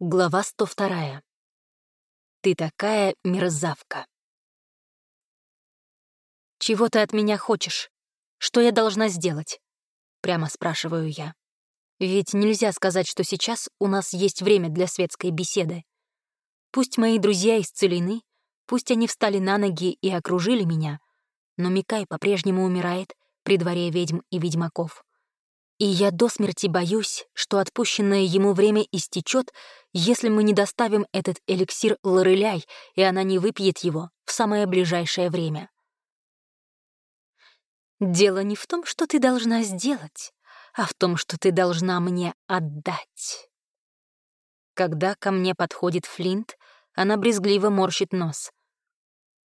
Глава 102. Ты такая мерзавка. «Чего ты от меня хочешь? Что я должна сделать?» Прямо спрашиваю я. Ведь нельзя сказать, что сейчас у нас есть время для светской беседы. Пусть мои друзья исцелены, пусть они встали на ноги и окружили меня, но Микай по-прежнему умирает при дворе ведьм и ведьмаков. И я до смерти боюсь, что отпущенное ему время истечет, если мы не доставим этот эликсир Лореляй, и она не выпьет его в самое ближайшее время. Дело не в том, что ты должна сделать, а в том, что ты должна мне отдать. Когда ко мне подходит Флинт, она брезгливо морщит нос.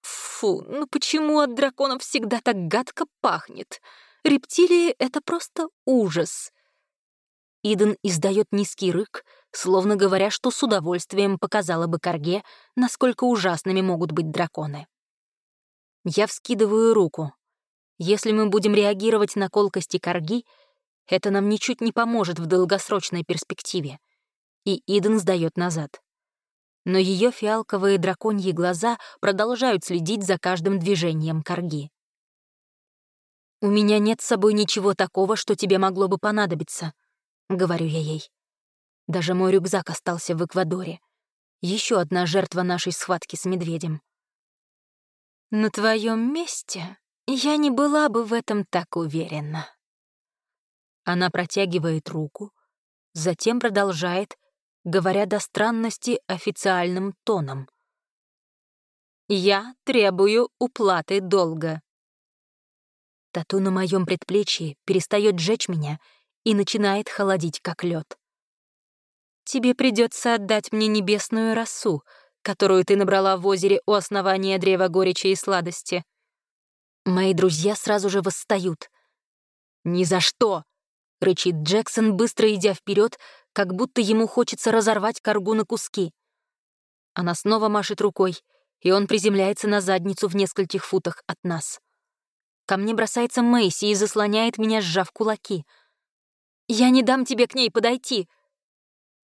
Фу, ну почему от драконов всегда так гадко пахнет? Рептилии — это просто ужас. Иден издает низкий рык, словно говоря, что с удовольствием показала бы Карге, насколько ужасными могут быть драконы. Я вскидываю руку. Если мы будем реагировать на колкости Карги, это нам ничуть не поможет в долгосрочной перспективе. И Иден сдает назад. Но ее фиалковые драконьи глаза продолжают следить за каждым движением Карги. «У меня нет с собой ничего такого, что тебе могло бы понадобиться», — говорю я ей. Даже мой рюкзак остался в Эквадоре. Еще одна жертва нашей схватки с медведем. На твоем месте я не была бы в этом так уверена. Она протягивает руку, затем продолжает, говоря до странности официальным тоном. «Я требую уплаты долга». Тату на моем предплечье перестает жечь меня и начинает холодить, как лед. Тебе придется отдать мне небесную росу, которую ты набрала в озере у основания древа горечи и сладости. Мои друзья сразу же восстают. «Ни за что!» — рычит Джексон, быстро идя вперед, как будто ему хочется разорвать коргу на куски. Она снова машет рукой, и он приземляется на задницу в нескольких футах от нас. Ко мне бросается Мэйси и заслоняет меня, сжав кулаки. «Я не дам тебе к ней подойти!»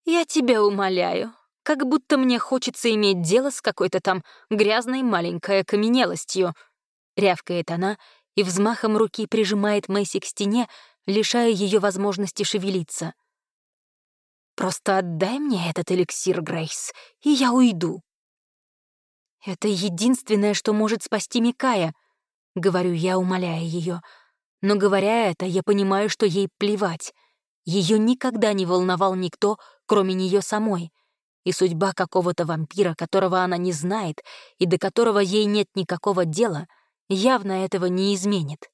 «Я тебя умоляю, как будто мне хочется иметь дело с какой-то там грязной маленькой окаменелостью», — рявкает она и взмахом руки прижимает Мэйси к стене, лишая ее возможности шевелиться. «Просто отдай мне этот эликсир, Грейс, и я уйду». Это единственное, что может спасти Микая —— говорю я, умоляя ее. Но говоря это, я понимаю, что ей плевать. Ее никогда не волновал никто, кроме нее самой. И судьба какого-то вампира, которого она не знает и до которого ей нет никакого дела, явно этого не изменит.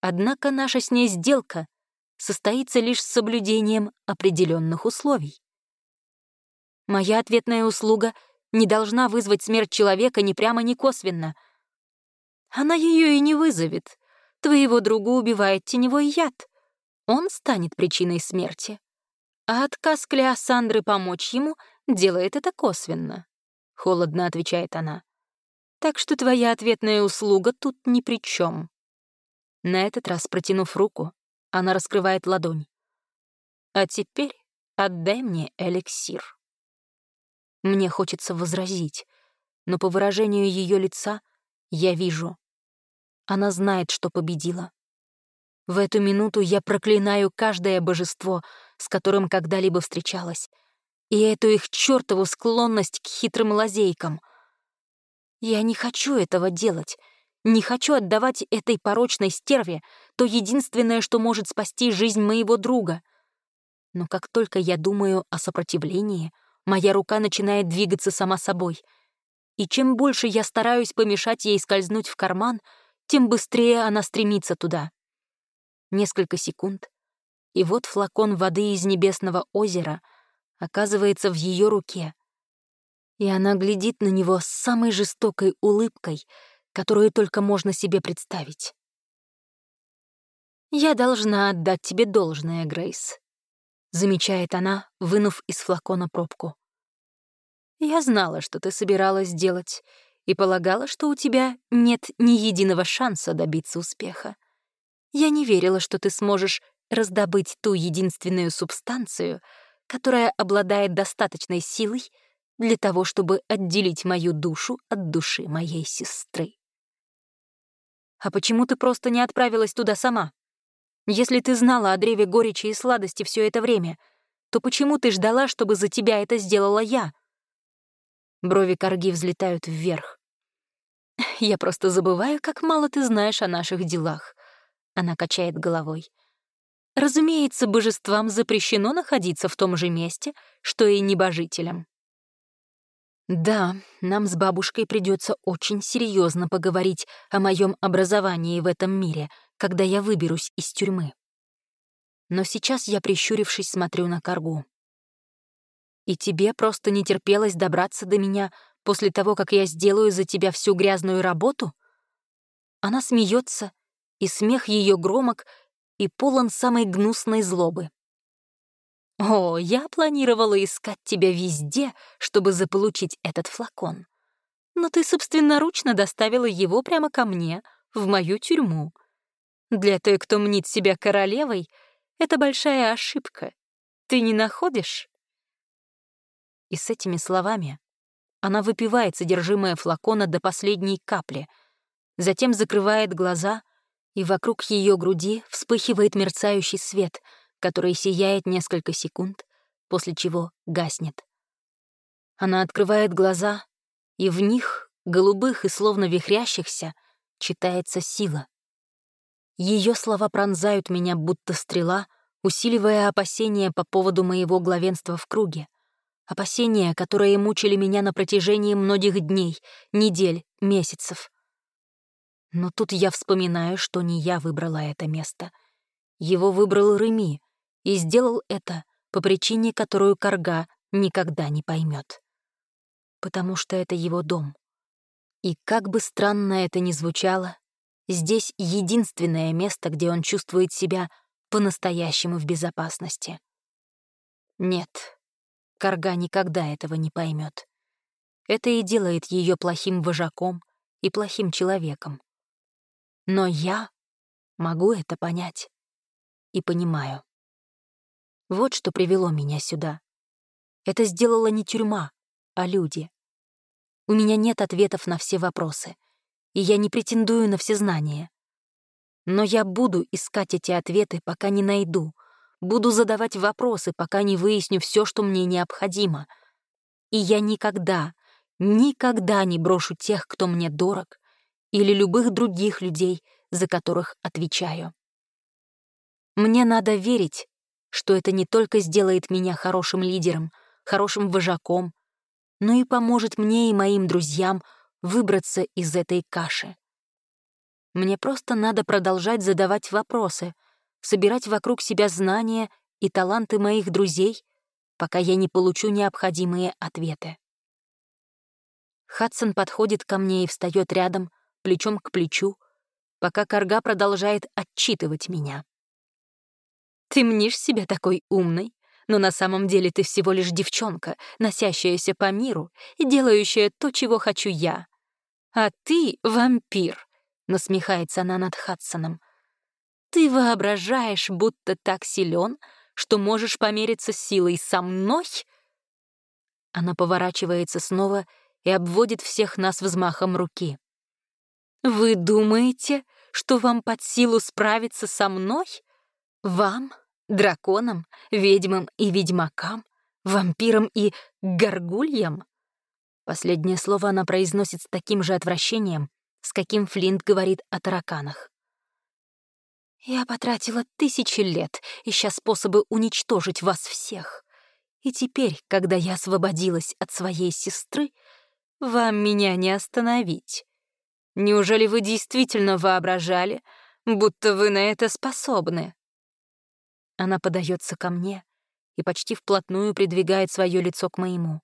Однако наша с ней сделка состоится лишь с соблюдением определенных условий. Моя ответная услуга не должна вызвать смерть человека ни прямо, ни косвенно — она ее и не вызовет. Твоего друга убивает теневой яд. Он станет причиной смерти. А отказ Клеосандры помочь ему делает это косвенно. Холодно отвечает она. Так что твоя ответная услуга тут ни при чем. На этот раз, протянув руку, она раскрывает ладонь. А теперь отдай мне эликсир. Мне хочется возразить, но по выражению ее лица я вижу, она знает, что победила. В эту минуту я проклинаю каждое божество, с которым когда-либо встречалась, и эту их чертову склонность к хитрым лазейкам. Я не хочу этого делать, не хочу отдавать этой порочной стерве то единственное, что может спасти жизнь моего друга. Но как только я думаю о сопротивлении, моя рука начинает двигаться сама собой. И чем больше я стараюсь помешать ей скользнуть в карман — тем быстрее она стремится туда. Несколько секунд, и вот флакон воды из небесного озера оказывается в ее руке, и она глядит на него с самой жестокой улыбкой, которую только можно себе представить. «Я должна отдать тебе должное, Грейс», — замечает она, вынув из флакона пробку. «Я знала, что ты собиралась делать, и полагала, что у тебя нет ни единого шанса добиться успеха. Я не верила, что ты сможешь раздобыть ту единственную субстанцию, которая обладает достаточной силой для того, чтобы отделить мою душу от души моей сестры. А почему ты просто не отправилась туда сама? Если ты знала о древе горечи и сладости все это время, то почему ты ждала, чтобы за тебя это сделала я? Брови Карги взлетают вверх. Я просто забываю, как мало ты знаешь о наших делах. Она качает головой. Разумеется, божествам запрещено находиться в том же месте, что и небожителям. Да, нам с бабушкой придется очень серьезно поговорить о моем образовании в этом мире, когда я выберусь из тюрьмы. Но сейчас я, прищурившись, смотрю на Каргу. И тебе просто не терпелось добраться до меня после того, как я сделаю за тебя всю грязную работу? Она смеется, и смех ее громок и полон самой гнусной злобы. О, я планировала искать тебя везде, чтобы заполучить этот флакон. Но ты собственноручно доставила его прямо ко мне, в мою тюрьму. Для той, кто мнит себя королевой, это большая ошибка. Ты не находишь? И с этими словами она выпивает содержимое флакона до последней капли, затем закрывает глаза, и вокруг ее груди вспыхивает мерцающий свет — который сияет несколько секунд, после чего гаснет. Она открывает глаза, и в них, голубых и словно вихрящихся, читается сила. Ее слова пронзают меня, будто стрела, усиливая опасения по поводу моего главенства в круге. Опасения, которые мучили меня на протяжении многих дней, недель, месяцев. Но тут я вспоминаю, что не я выбрала это место. Его выбрал Реми, и сделал это по причине, которую Карга никогда не поймет. Потому что это его дом. И как бы странно это ни звучало, здесь единственное место, где он чувствует себя по-настоящему в безопасности. Нет, Карга никогда этого не поймет. Это и делает ее плохим вожаком и плохим человеком. Но я могу это понять и понимаю. Вот что привело меня сюда. Это сделала не тюрьма, а люди. У меня нет ответов на все вопросы, и я не претендую на все знания. Но я буду искать эти ответы, пока не найду, буду задавать вопросы, пока не выясню все, что мне необходимо. И я никогда, никогда не брошу тех, кто мне дорог, или любых других людей, за которых отвечаю. Мне надо верить, что это не только сделает меня хорошим лидером, хорошим вожаком, но и поможет мне и моим друзьям выбраться из этой каши. Мне просто надо продолжать задавать вопросы, собирать вокруг себя знания и таланты моих друзей, пока я не получу необходимые ответы. Хадсон подходит ко мне и встает рядом, плечом к плечу, пока Карга продолжает отчитывать меня. Ты мнишь себя такой умной, но на самом деле ты всего лишь девчонка, носящаяся по миру и делающая то, чего хочу я. А ты — вампир, — насмехается она над Хадсоном. Ты воображаешь, будто так силен, что можешь помериться силой со мной? Она поворачивается снова и обводит всех нас взмахом руки. «Вы думаете, что вам под силу справиться со мной? Вам, Драконам, ведьмам и ведьмакам, вампирам и горгульям? Последнее слово она произносит с таким же отвращением, с каким Флинт говорит о тараканах. «Я потратила тысячи лет, ища способы уничтожить вас всех. И теперь, когда я освободилась от своей сестры, вам меня не остановить. Неужели вы действительно воображали, будто вы на это способны?» Она подается ко мне и почти вплотную придвигает свое лицо к моему.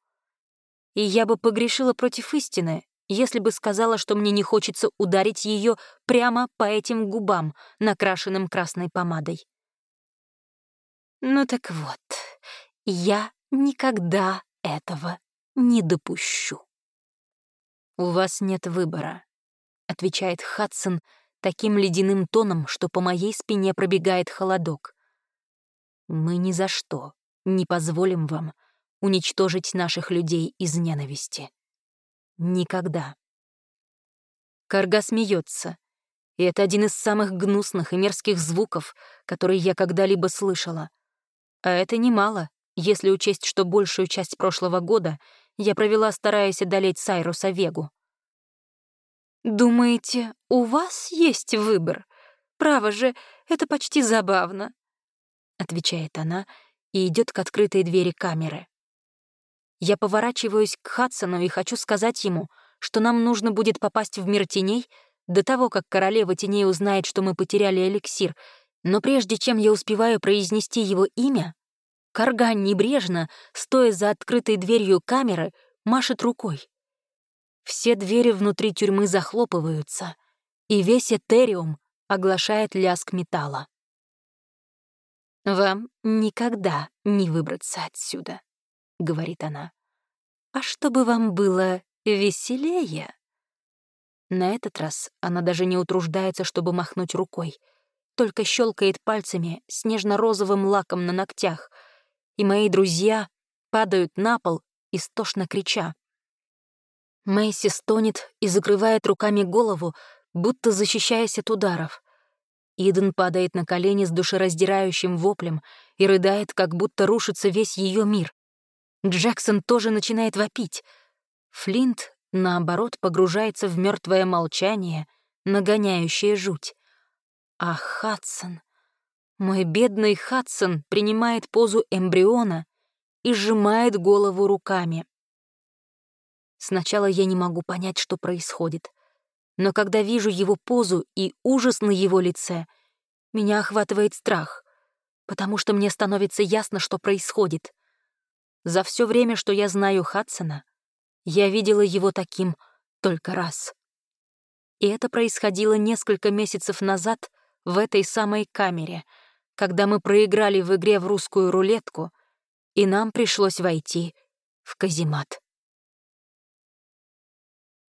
И я бы погрешила против истины, если бы сказала, что мне не хочется ударить ее прямо по этим губам, накрашенным красной помадой. Ну так вот, я никогда этого не допущу. «У вас нет выбора», — отвечает Хадсон таким ледяным тоном, что по моей спине пробегает холодок. Мы ни за что не позволим вам уничтожить наших людей из ненависти. Никогда. Карга смеется, и это один из самых гнусных и мерзких звуков, которые я когда-либо слышала. А это немало, если учесть, что большую часть прошлого года я провела, стараясь одолеть Сайруса Вегу. «Думаете, у вас есть выбор? Право же, это почти забавно», — отвечает она и идет к открытой двери камеры. Я поворачиваюсь к Хадсону и хочу сказать ему, что нам нужно будет попасть в мир теней до того, как королева теней узнает, что мы потеряли эликсир, но прежде чем я успеваю произнести его имя, Карган небрежно, стоя за открытой дверью камеры, машет рукой. Все двери внутри тюрьмы захлопываются, и весь этериум оглашает лязг металла. «Вам никогда не выбраться отсюда», — говорит она. «А чтобы вам было веселее...» На этот раз она даже не утруждается, чтобы махнуть рукой, только щелкает пальцами с нежно-розовым лаком на ногтях, и мои друзья падают на пол, истошно крича. Мэйси стонет и закрывает руками голову, будто защищаясь от ударов. Иден падает на колени с душераздирающим воплем и рыдает, как будто рушится весь ее мир. Джексон тоже начинает вопить. Флинт, наоборот, погружается в мертвое молчание, нагоняющее жуть. А Хадсон... Мой бедный Хадсон принимает позу эмбриона и сжимает голову руками. Сначала я не могу понять, что происходит. Но когда вижу его позу и ужас на его лице, меня охватывает страх, потому что мне становится ясно, что происходит. За все время, что я знаю Хадсона, я видела его таким только раз. И это происходило несколько месяцев назад в этой самой камере, когда мы проиграли в игре в русскую рулетку, и нам пришлось войти в каземат.